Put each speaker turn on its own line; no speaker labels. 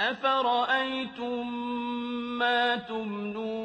أَفَرَأَيْتُم مَّا تُمْنُونَ